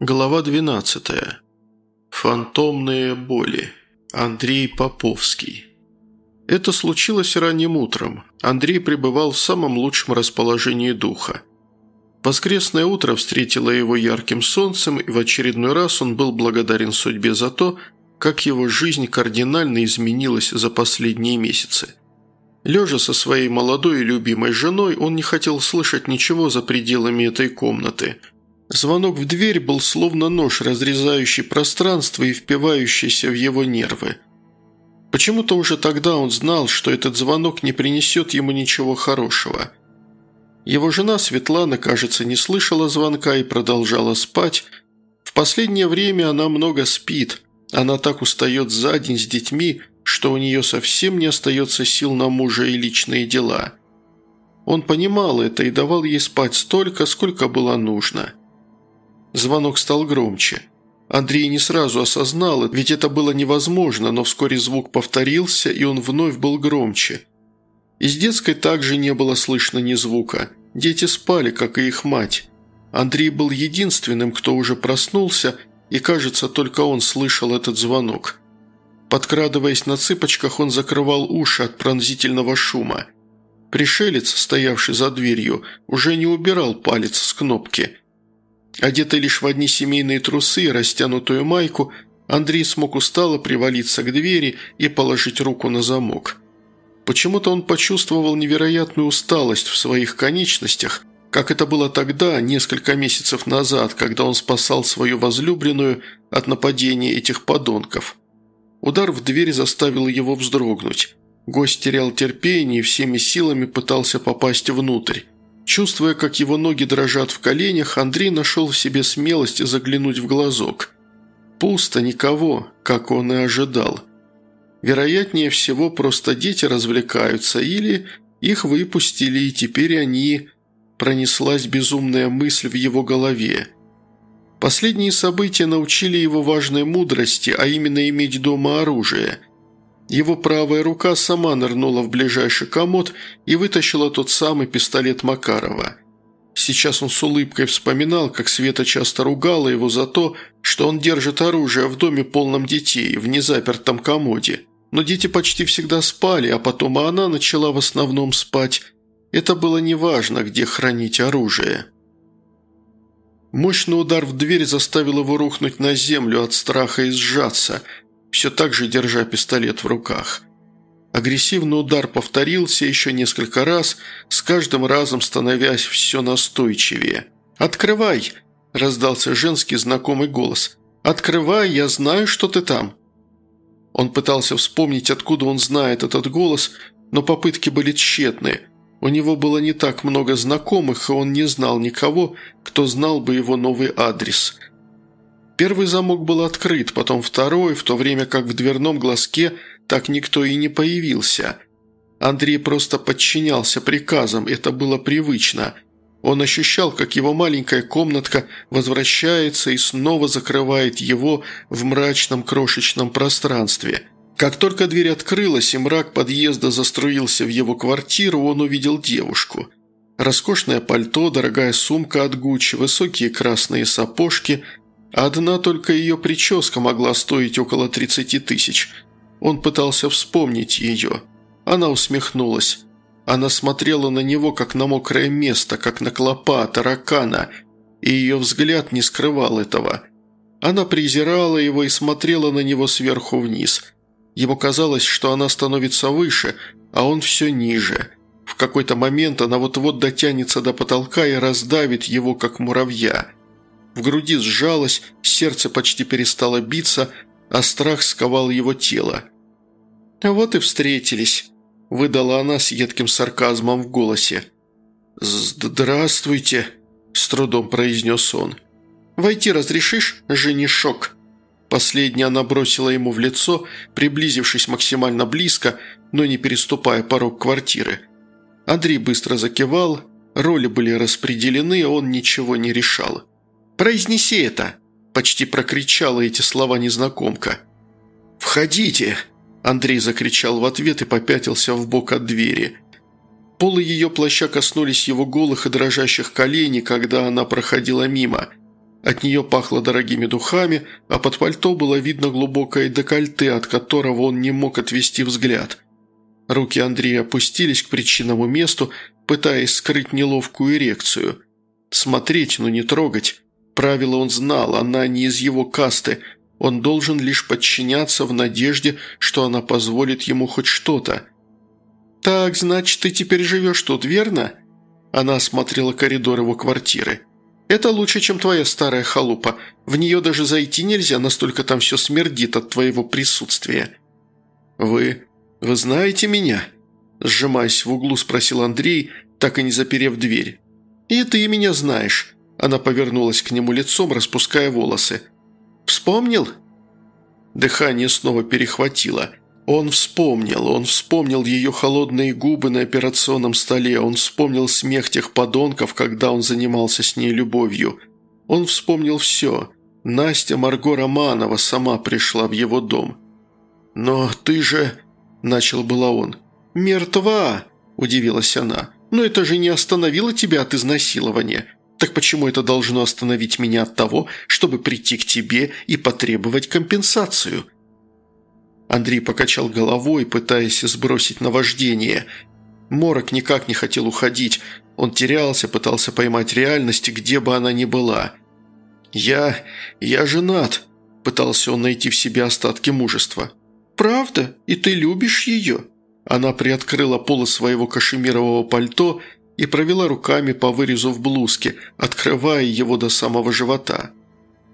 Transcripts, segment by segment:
Глава 12. Фантомные боли. Андрей Поповский. Это случилось ранним утром. Андрей пребывал в самом лучшем расположении духа. Воскресное утро встретило его ярким солнцем, и в очередной раз он был благодарен судьбе за то, как его жизнь кардинально изменилась за последние месяцы. Лежа со своей молодой и любимой женой, он не хотел слышать ничего за пределами этой комнаты – Звонок в дверь был словно нож, разрезающий пространство и впивающийся в его нервы. Почему-то уже тогда он знал, что этот звонок не принесет ему ничего хорошего. Его жена Светлана, кажется, не слышала звонка и продолжала спать. В последнее время она много спит. Она так устает за день с детьми, что у нее совсем не остается сил на мужа и личные дела. Он понимал это и давал ей спать столько, сколько было нужно. Звонок стал громче. Андрей не сразу осознал, ведь это было невозможно, но вскоре звук повторился, и он вновь был громче. Из детской также не было слышно ни звука. Дети спали, как и их мать. Андрей был единственным, кто уже проснулся, и, кажется, только он слышал этот звонок. Подкрадываясь на цыпочках, он закрывал уши от пронзительного шума. Пришелец, стоявший за дверью, уже не убирал палец с кнопки – Одетый лишь в одни семейные трусы и растянутую майку, Андрей смог устало привалиться к двери и положить руку на замок. Почему-то он почувствовал невероятную усталость в своих конечностях, как это было тогда, несколько месяцев назад, когда он спасал свою возлюбленную от нападения этих подонков. Удар в дверь заставил его вздрогнуть. Гость терял терпение и всеми силами пытался попасть внутрь. Чувствуя, как его ноги дрожат в коленях, Андрей нашел в себе смелость заглянуть в глазок. Пусто, никого, как он и ожидал. Вероятнее всего, просто дети развлекаются, или их выпустили, и теперь они... Пронеслась безумная мысль в его голове. Последние события научили его важной мудрости, а именно иметь дома оружие – его правая рука сама нырнула в ближайший комод и вытащила тот самый пистолет Макарова. Сейчас он с улыбкой вспоминал, как Света часто ругала его за то, что он держит оружие в доме полном детей, в незапертом комоде. Но дети почти всегда спали, а потом и она начала в основном спать. Это было неважно, где хранить оружие. Мощный удар в дверь заставил его рухнуть на землю от страха и сжаться – все так же держа пистолет в руках. Агрессивный удар повторился еще несколько раз, с каждым разом становясь все настойчивее. «Открывай!» – раздался женский знакомый голос. «Открывай, я знаю, что ты там!» Он пытался вспомнить, откуда он знает этот голос, но попытки были тщетны. У него было не так много знакомых, и он не знал никого, кто знал бы его новый адрес – Первый замок был открыт, потом второй, в то время как в дверном глазке так никто и не появился. Андрей просто подчинялся приказам, это было привычно. Он ощущал, как его маленькая комнатка возвращается и снова закрывает его в мрачном крошечном пространстве. Как только дверь открылась и мрак подъезда заструился в его квартиру, он увидел девушку. Роскошное пальто, дорогая сумка от Гуччи, высокие красные сапожки – Одна только ее прическа могла стоить около 30 тысяч. Он пытался вспомнить ее. Она усмехнулась. Она смотрела на него, как на мокрое место, как на клопа, таракана, и ее взгляд не скрывал этого. Она презирала его и смотрела на него сверху вниз. Ему казалось, что она становится выше, а он все ниже. В какой-то момент она вот-вот дотянется до потолка и раздавит его, как муравья – в груди сжалось, сердце почти перестало биться, а страх сковал его тело. «Вот и встретились», – выдала она с едким сарказмом в голосе. «Здравствуйте», – с трудом произнес он. «Войти разрешишь, женишок?» Последняя она бросила ему в лицо, приблизившись максимально близко, но не переступая порог квартиры. Андрей быстро закивал, роли были распределены, он ничего не решал. «Произнеси это!» – почти прокричала эти слова незнакомка. «Входите!» – Андрей закричал в ответ и попятился в бок от двери. Полы ее плаща коснулись его голых и дрожащих коленей, когда она проходила мимо. От нее пахло дорогими духами, а под пальто было видно глубокое декольте, от которого он не мог отвести взгляд. Руки Андрея опустились к причинному месту, пытаясь скрыть неловкую эрекцию. Смотреть, но не трогать. Правила он знал, она не из его касты. Он должен лишь подчиняться в надежде, что она позволит ему хоть что-то. «Так, значит, ты теперь живешь тут, верно?» Она осмотрела коридор его квартиры. «Это лучше, чем твоя старая халупа. В нее даже зайти нельзя, настолько там все смердит от твоего присутствия». «Вы... вы знаете меня?» Сжимаясь в углу, спросил Андрей, так и не заперев дверь. «И ты меня знаешь». Она повернулась к нему лицом, распуская волосы. «Вспомнил?» Дыхание снова перехватило. Он вспомнил, он вспомнил ее холодные губы на операционном столе, он вспомнил смех тех подонков, когда он занимался с ней любовью. Он вспомнил все. Настя Марго Романова сама пришла в его дом. «Но ты же...» – начал было он. «Мертва!» – удивилась она. «Но это же не остановило тебя от изнасилования. Так почему это должно остановить меня от того, чтобы прийти к тебе и потребовать компенсацию?» Андрей покачал головой, пытаясь сбросить наваждение. Морок никак не хотел уходить. Он терялся, пытался поймать реальность, где бы она ни была. «Я... я женат», – пытался он найти в себе остатки мужества. «Правда? И ты любишь ее?» Она приоткрыла полы своего кашемирового пальто и провела руками по вырезу в блузке, открывая его до самого живота.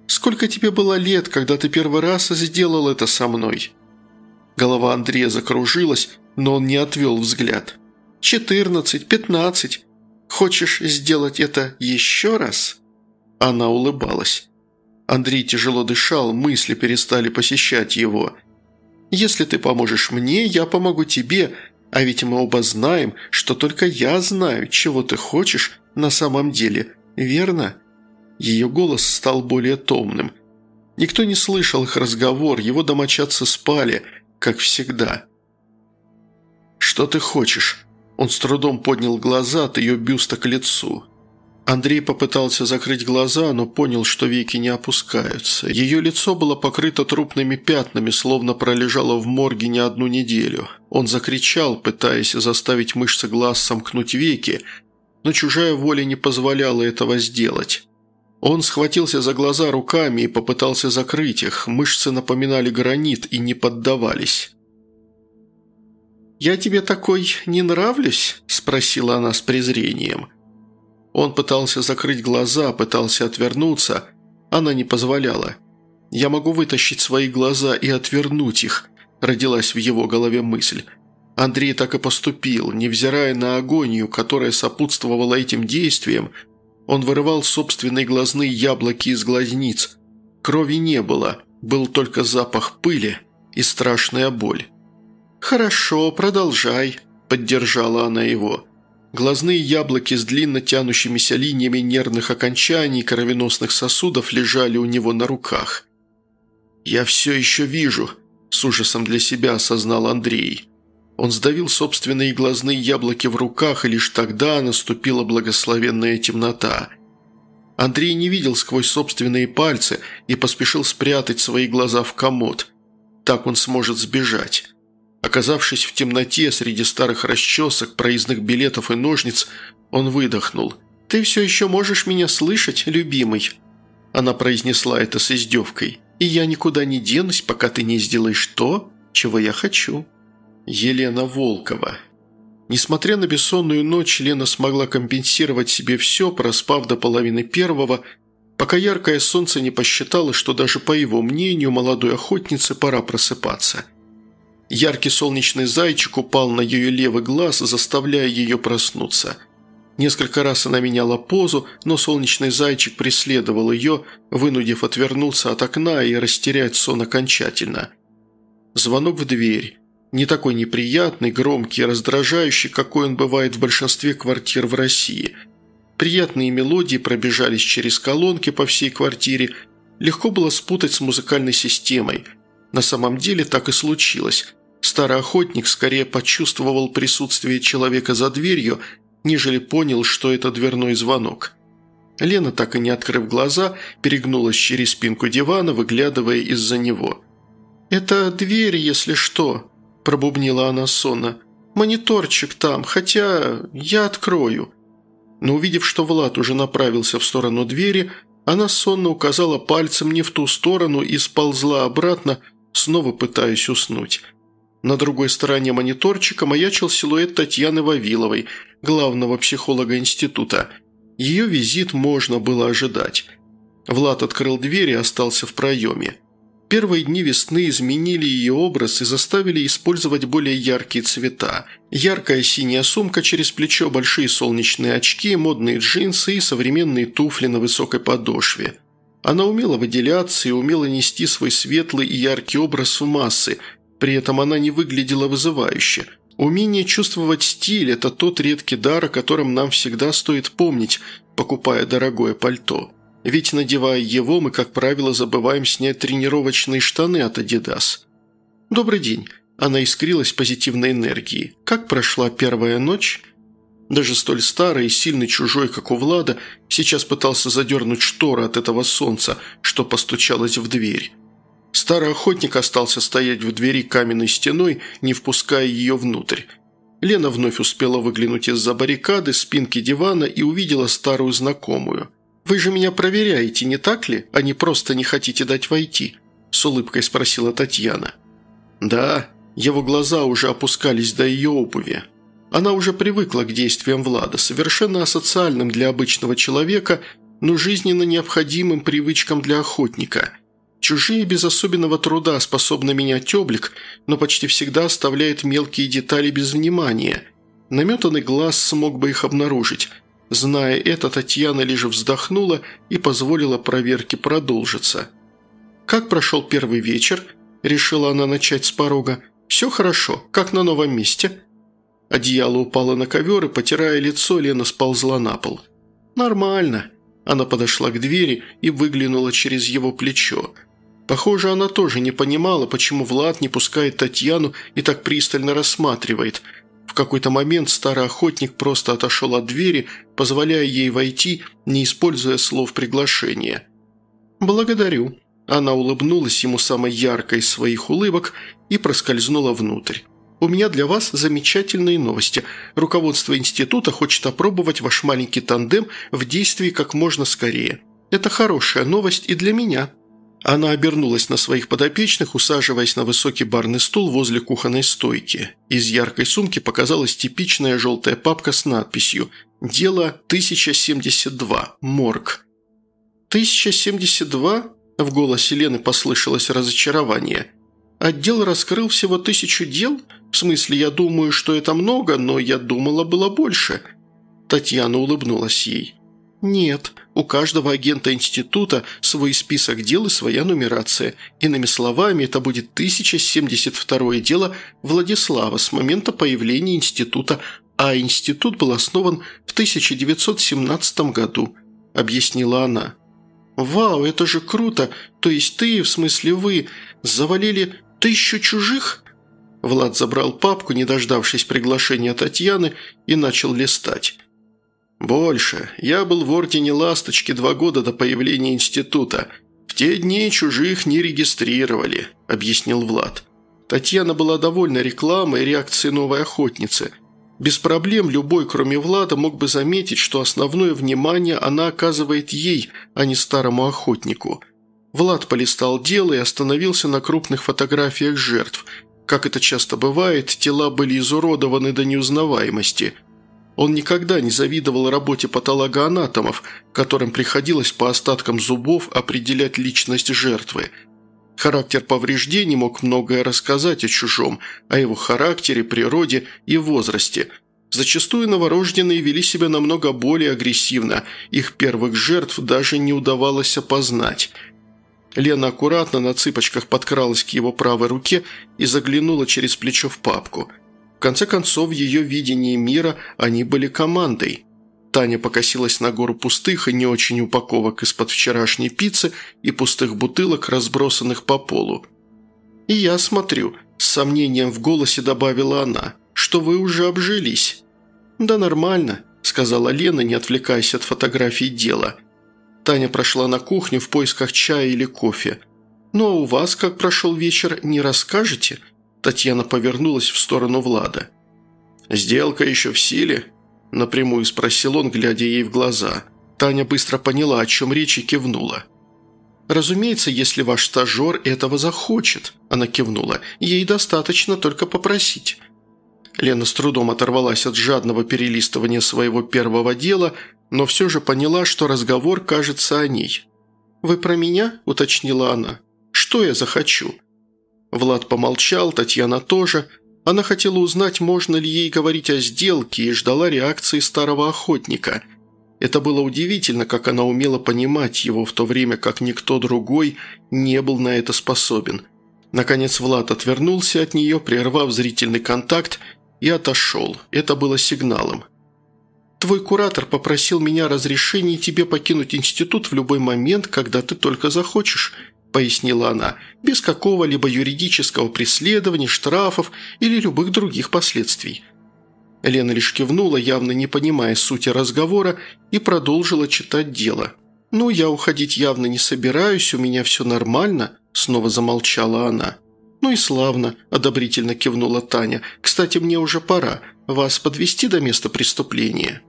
«Сколько тебе было лет, когда ты первый раз сделал это со мной?» Голова Андрея закружилась, но он не отвел взгляд. «Четырнадцать, пятнадцать. Хочешь сделать это еще раз?» Она улыбалась. Андрей тяжело дышал, мысли перестали посещать его. «Если ты поможешь мне, я помогу тебе, а ведь мы оба знаем, что только я знаю, чего ты хочешь на самом деле, верно?» Ее голос стал более томным. Никто не слышал их разговор, его домочадцы спали – как всегда. «Что ты хочешь?» Он с трудом поднял глаза от ее бюста к лицу. Андрей попытался закрыть глаза, но понял, что веки не опускаются. Ее лицо было покрыто трупными пятнами, словно пролежало в морге не одну неделю. Он закричал, пытаясь заставить мышцы глаз сомкнуть веки, но чужая воля не позволяла этого сделать. Он схватился за глаза руками и попытался закрыть их. Мышцы напоминали гранит и не поддавались. «Я тебе такой не нравлюсь?» – спросила она с презрением. Он пытался закрыть глаза, пытался отвернуться. Она не позволяла. «Я могу вытащить свои глаза и отвернуть их», – родилась в его голове мысль. Андрей так и поступил, невзирая на агонию, которая сопутствовала этим действиям – он вырывал собственные глазные яблоки из глазниц. Крови не было, был только запах пыли и страшная боль. «Хорошо, продолжай», – поддержала она его. Глазные яблоки с длинно тянущимися линиями нервных окончаний и кровеносных сосудов лежали у него на руках. «Я все еще вижу», – с ужасом для себя осознал Андрей. Он сдавил собственные глазные яблоки в руках, и лишь тогда наступила благословенная темнота. Андрей не видел сквозь собственные пальцы и поспешил спрятать свои глаза в комод. Так он сможет сбежать. Оказавшись в темноте среди старых расчесок, проездных билетов и ножниц, он выдохнул. «Ты все еще можешь меня слышать, любимый?» Она произнесла это с издевкой. «И я никуда не денусь, пока ты не сделаешь то, чего я хочу». Елена Волкова. Несмотря на бессонную ночь, Лена смогла компенсировать себе все, проспав до половины первого, пока яркое солнце не посчитало, что даже по его мнению молодой охотнице пора просыпаться. Яркий солнечный зайчик упал на ее левый глаз, заставляя ее проснуться. Несколько раз она меняла позу, но солнечный зайчик преследовал ее, вынудив отвернуться от окна и растерять сон окончательно. Звонок в дверь. Не такой неприятный, громкий и раздражающий, какой он бывает в большинстве квартир в России. Приятные мелодии пробежались через колонки по всей квартире. Легко было спутать с музыкальной системой. На самом деле так и случилось. Старый охотник скорее почувствовал присутствие человека за дверью, нежели понял, что это дверной звонок. Лена, так и не открыв глаза, перегнулась через спинку дивана, выглядывая из-за него. «Это дверь, если что», – пробубнила она сонно. «Мониторчик там, хотя я открою». Но увидев, что Влад уже направился в сторону двери, она сонно указала пальцем не в ту сторону и сползла обратно, снова пытаясь уснуть. На другой стороне мониторчика маячил силуэт Татьяны Вавиловой, главного психолога института. Ее визит можно было ожидать. Влад открыл дверь и остался в проеме. Первые дни весны изменили ее образ и заставили использовать более яркие цвета. Яркая синяя сумка через плечо, большие солнечные очки, модные джинсы и современные туфли на высокой подошве. Она умела выделяться и умела нести свой светлый и яркий образ в массы, при этом она не выглядела вызывающе. Умение чувствовать стиль – это тот редкий дар, о котором нам всегда стоит помнить, покупая дорогое пальто. Ведь, надевая его, мы, как правило, забываем снять тренировочные штаны от Adidas. «Добрый день». Она искрилась позитивной энергией. «Как прошла первая ночь?» Даже столь старый и сильный чужой, как у Влада, сейчас пытался задернуть шторы от этого солнца, что постучалось в дверь. Старый охотник остался стоять в двери каменной стеной, не впуская ее внутрь. Лена вновь успела выглянуть из-за баррикады, спинки дивана и увидела старую знакомую. «Вы же меня проверяете, не так ли, а не просто не хотите дать войти?» – с улыбкой спросила Татьяна. «Да». Его глаза уже опускались до ее обуви. Она уже привыкла к действиям Влада, совершенно асоциальным для обычного человека, но жизненно необходимым привычкам для охотника – Чужие без особенного труда способны менять облик, но почти всегда оставляют мелкие детали без внимания. Наметанный глаз смог бы их обнаружить. Зная это, Татьяна лишь вздохнула и позволила проверке продолжиться. «Как прошел первый вечер?» – решила она начать с порога. «Все хорошо, как на новом месте». Одеяло упало на ковер, и, потирая лицо, Лена сползла на пол. «Нормально». Она подошла к двери и выглянула через его плечо – Похоже, она тоже не понимала, почему Влад не пускает Татьяну и так пристально рассматривает. В какой-то момент старый охотник просто отошел от двери, позволяя ей войти, не используя слов приглашения. «Благодарю». Она улыбнулась ему самой яркой из своих улыбок и проскользнула внутрь. «У меня для вас замечательные новости. Руководство института хочет опробовать ваш маленький тандем в действии как можно скорее. Это хорошая новость и для меня». Она обернулась на своих подопечных, усаживаясь на высокий барный стул возле кухонной стойки. Из яркой сумки показалась типичная желтая папка с надписью «Дело 1072. Морг». «1072?» – в голосе Лены послышалось разочарование. «Отдел раскрыл всего тысячу дел? В смысле, я думаю, что это много, но я думала, было больше». Татьяна улыбнулась ей. «Нет, у каждого агента института свой список дел и своя нумерация. Иными словами, это будет 1072 дело Владислава с момента появления института, а институт был основан в 1917 году», – объяснила она. «Вау, это же круто! То есть ты, в смысле вы, завалили тысячу чужих?» Влад забрал папку, не дождавшись приглашения Татьяны, и начал листать. «Больше. Я был в Ордене Ласточки два года до появления института. В те дни чужих не регистрировали», – объяснил Влад. Татьяна была довольна рекламой и реакцией новой охотницы. Без проблем любой, кроме Влада, мог бы заметить, что основное внимание она оказывает ей, а не старому охотнику. Влад полистал дело и остановился на крупных фотографиях жертв. Как это часто бывает, тела были изуродованы до неузнаваемости – он никогда не завидовал работе патологоанатомов, которым приходилось по остаткам зубов определять личность жертвы. Характер повреждений мог многое рассказать о чужом, о его характере, природе и возрасте. Зачастую новорожденные вели себя намного более агрессивно, их первых жертв даже не удавалось опознать. Лена аккуратно на цыпочках подкралась к его правой руке и заглянула через плечо в папку – конце концов, в ее видении мира они были командой. Таня покосилась на гору пустых и не очень упаковок из-под вчерашней пиццы и пустых бутылок, разбросанных по полу. «И я смотрю», – с сомнением в голосе добавила она, – «что вы уже обжились». «Да нормально», – сказала Лена, не отвлекаясь от фотографий дела – Таня прошла на кухню в поисках чая или кофе. «Ну а у вас как прошел вечер, не расскажете?» Татьяна повернулась в сторону Влада. «Сделка еще в силе?» – напрямую спросил он, глядя ей в глаза. Таня быстро поняла, о чем речь и кивнула. «Разумеется, если ваш стажер этого захочет», – она кивнула. «Ей достаточно только попросить». Лена с трудом оторвалась от жадного перелистывания своего первого дела, но все же поняла, что разговор кажется о ней. «Вы про меня?» – уточнила она. «Что я захочу?» Влад помолчал, Татьяна тоже. Она хотела узнать, можно ли ей говорить о сделке, и ждала реакции старого охотника – это было удивительно, как она умела понимать его в то время, как никто другой не был на это способен. Наконец Влад отвернулся от нее, прервав зрительный контакт, и отошел. Это было сигналом. «Твой куратор попросил меня разрешения тебе покинуть институт в любой момент, когда ты только захочешь», – пояснила она, «без какого-либо юридического преследования, штрафов или любых других последствий». Лена лишь кивнула, явно не понимая сути разговора, и продолжила читать дело. «Ну, я уходить явно не собираюсь, у меня все нормально», – снова замолчала она. «Ну и славно», – одобрительно кивнула Таня. «Кстати, мне уже пора. Вас подвести до места преступления?»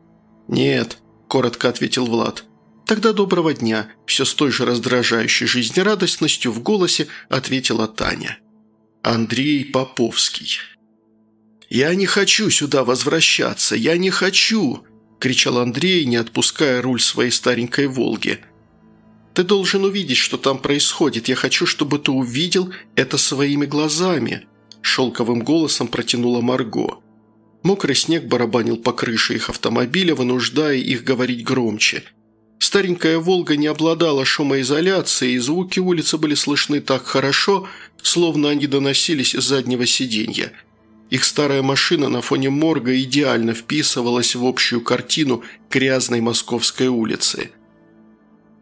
«Нет», – коротко ответил Влад. «Тогда доброго дня», – все с той же раздражающей жизнерадостностью в голосе ответила Таня. Андрей Поповский «Я не хочу сюда возвращаться! Я не хочу!» – кричал Андрей, не отпуская руль своей старенькой «Волги». «Ты должен увидеть, что там происходит. Я хочу, чтобы ты увидел это своими глазами», – шелковым голосом протянула Марго. Мокрый снег барабанил по крыше их автомобиля, вынуждая их говорить громче. Старенькая «Волга» не обладала шумоизоляцией, и звуки улицы были слышны так хорошо, словно они доносились с заднего сиденья – их старая машина на фоне морга идеально вписывалась в общую картину грязной московской улицы.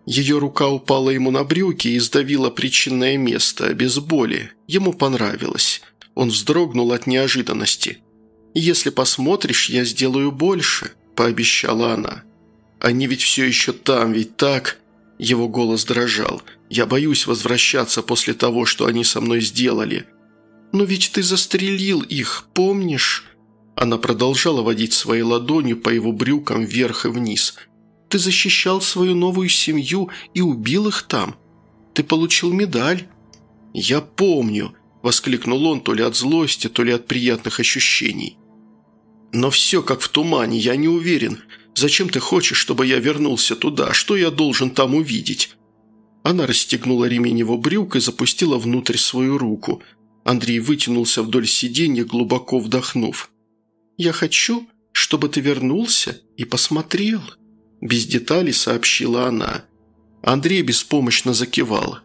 Ее рука упала ему на брюки и сдавила причинное место, без боли. Ему понравилось. Он вздрогнул от неожиданности. «Если посмотришь, я сделаю больше», – пообещала она. «Они ведь все еще там, ведь так?» Его голос дрожал. «Я боюсь возвращаться после того, что они со мной сделали. «Но ведь ты застрелил их, помнишь?» Она продолжала водить своей ладонью по его брюкам вверх и вниз. «Ты защищал свою новую семью и убил их там. Ты получил медаль». «Я помню», – воскликнул он то ли от злости, то ли от приятных ощущений. «Но все как в тумане, я не уверен. Зачем ты хочешь, чтобы я вернулся туда? Что я должен там увидеть?» Она расстегнула ремень его брюк и запустила внутрь свою руку – Андрей вытянулся вдоль сиденья, глубоко вдохнув. «Я хочу, чтобы ты вернулся и посмотрел», – без деталей сообщила она. Андрей беспомощно закивал.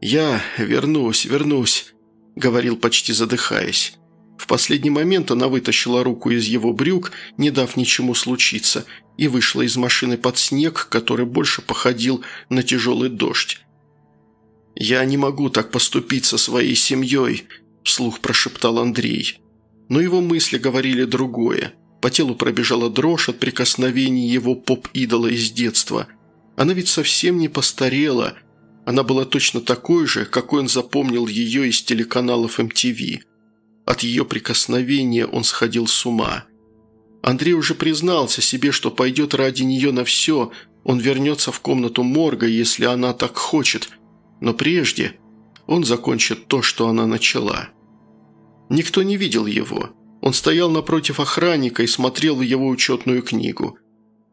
«Я вернусь, вернусь», – говорил почти задыхаясь. В последний момент она вытащила руку из его брюк, не дав ничему случиться, и вышла из машины под снег, который больше походил на тяжелый дождь. «Я не могу так поступить со своей семьей», – вслух прошептал Андрей. Но его мысли говорили другое. По телу пробежала дрожь от прикосновений его поп-идола из детства. Она ведь совсем не постарела. Она была точно такой же, какой он запомнил ее из телеканалов MTV. От ее прикосновения он сходил с ума. Андрей уже признался себе, что пойдет ради нее на все. Он вернется в комнату морга, если она так хочет, но прежде он закончит то, что она начала. Никто не видел его. Он стоял напротив охранника и смотрел в его учетную книгу.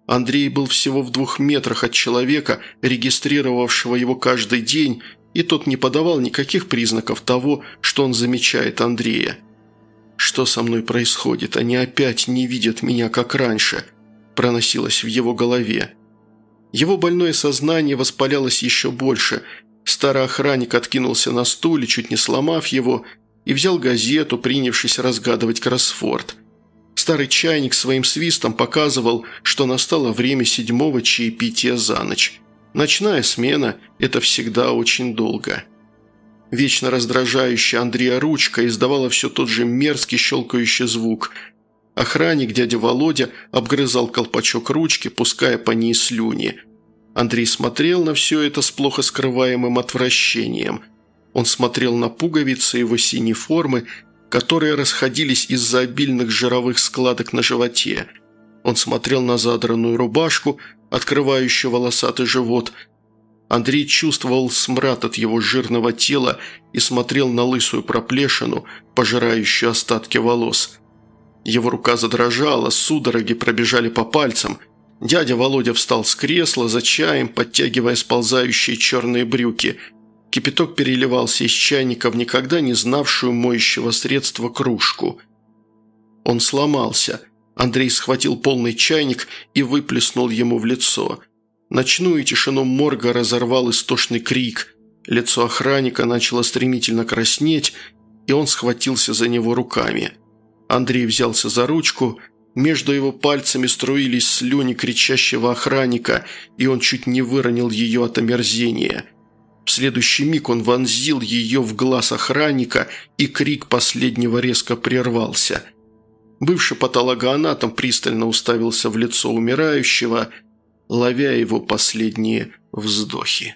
Андрей был всего в двух метрах от человека, регистрировавшего его каждый день, и тот не подавал никаких признаков того, что он замечает Андрея. «Что со мной происходит? Они опять не видят меня, как раньше», – проносилось в его голове. Его больное сознание воспалялось еще больше, Старый охранник откинулся на стуле, чуть не сломав его, и взял газету, принявшись разгадывать кроссфорд. Старый чайник своим свистом показывал, что настало время седьмого чаепития за ночь. Ночная смена – это всегда очень долго. Вечно раздражающая Андрея ручка издавала все тот же мерзкий щелкающий звук. Охранник, дядя Володя, обгрызал колпачок ручки, пуская по ней слюни – Андрей смотрел на все это с плохо скрываемым отвращением. Он смотрел на пуговицы его синей формы, которые расходились из-за обильных жировых складок на животе. Он смотрел на задранную рубашку, открывающую волосатый живот. Андрей чувствовал смрад от его жирного тела и смотрел на лысую проплешину, пожирающую остатки волос. Его рука задрожала, судороги пробежали по пальцам – Дядя Володя встал с кресла за чаем, подтягивая сползающие черные брюки. Кипяток переливался из чайника в никогда не знавшую моющего средства кружку. Он сломался. Андрей схватил полный чайник и выплеснул ему в лицо. Ночную тишину морга разорвал истошный крик. Лицо охранника начало стремительно краснеть, и он схватился за него руками. Андрей взялся за ручку – между его пальцами струились слюни кричащего охранника, и он чуть не выронил ее от омерзения. В следующий миг он вонзил ее в глаз охранника, и крик последнего резко прервался. Бывший патологоанатом пристально уставился в лицо умирающего, ловя его последние вздохи.